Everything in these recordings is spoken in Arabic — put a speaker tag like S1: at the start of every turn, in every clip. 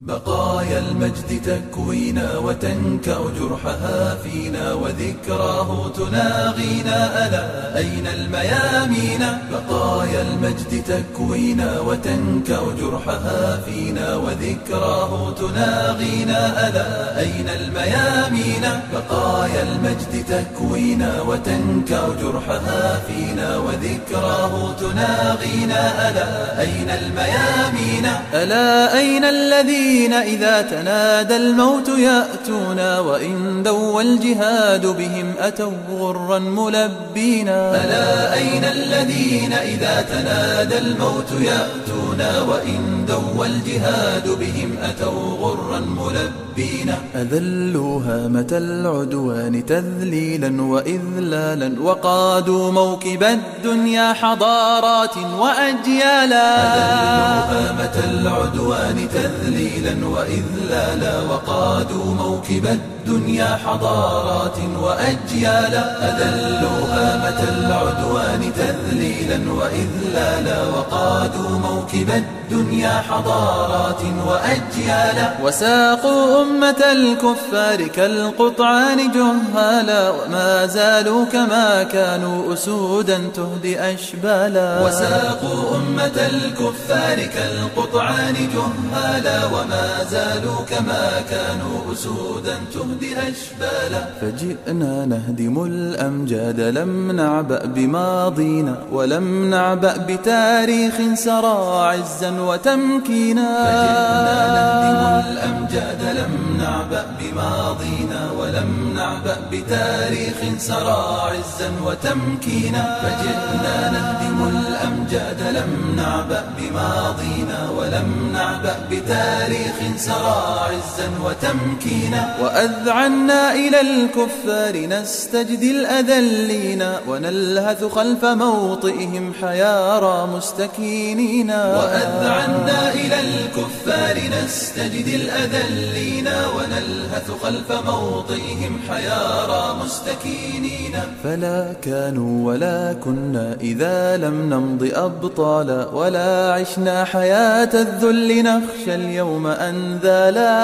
S1: بقايا المجد تكوينا وتنكأ جرحها فينا وذكراه تناغينا. ألا أين الميامين؟ بقايا المجد تكوينا وتنكأ جرحها فينا وذكراه تناغينا. ألا أين الميامين؟ بقايا المجد تكوينا وتنكأ جرحها فينا وذكراه تناغينا. ألا أين الميامين؟
S2: ألا أين الذي الذين إذا تنادى الموت يأتونا وإن دوى الجهاد بهم أتوا غرا ملبينا.
S1: ألا أين الذين إذا تنادى الموت يأتونا وإن دوى الجهاد بهم أتوا غرا ملبينا.
S2: أذلوا هامة العدوان تذليلا وإذلالا وقادوا موكب الدنيا حضارات وأجيالا.
S1: أذلوا هامة العدوان تذليلا تذليلا وإذلالا وقادوا موكب الدنيا حضارات وأجيالا أذلوا هامة العدوان تذليلا وإذلالا وقادوا موكب الدنيا حضارات وأجيالا
S2: وساقوا أمة الكفار كالقطعان جهالا وما زالوا كما كانوا أسودا تهدي أشبالا.
S1: وساقوا أمة الكفار كالقطعان جهالا وما زالوا كما كانوا أسودا تهدي أشبالا
S2: فجئنا نهدم الأمجاد لم نعبأ بماضينا ولم نعبأ بتاريخ سرى عزا وتمكينا.
S1: فجئنا نهدم الأمجاد لم نعبأ بماضينا ولم نعبأ بتاريخ سرى عزا وتمكينا. فجئنا نهدم الأمجاد لم نعبأ بماضينا ولم نعبأ بتاريخ سرى عزا وتمكينا
S2: وأذعنا إلى الكفار نستجدي الأذلين ونلهث خلف موطئهم حيارى مستكينين.
S1: وأذعنا إلى الكفار نستجدي الأذلين ونلهث خلف موطئهم حيارى مستكينين.
S2: فلا كانوا ولا كنا إذا لم نمض أبطالا ولا عشنا حياة الذل نخشى اليوم أنذالا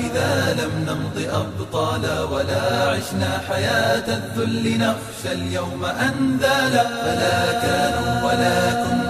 S1: إذا لم نمض أبطالا ولا عشنا حياة الذل نخشى اليوم أنذالا فلا كانوا ولا كنا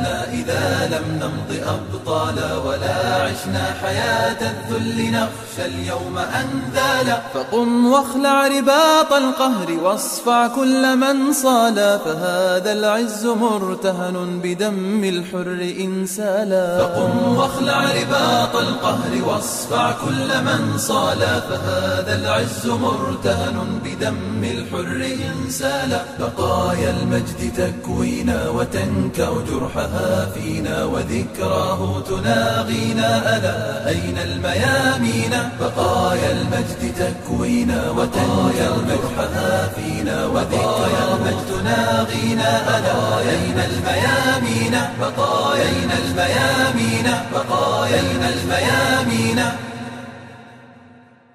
S1: لم نمض أبطالا ولا عشنا حياة الذل نخشى اليوم أنذالا
S2: فقم واخلع رباط القهر واصفع كل من صالا فهذا العز مرتهن بدم الحر إنسالا
S1: فقم واخلع رباط القهر واصفع كل من صالا فهذا العز مرتهن بدم الحر إنسالا بقايا المجد تكوينا وتنكأ جرحها فينا وذكراه تناغينا ألا أين الميامين؟ بقايا المجد تكوينا وتنكأ جرحها فينا وذكرى المجد تناغينا ألا أين الميامين؟ بقايا الميامين بقايا الميامين.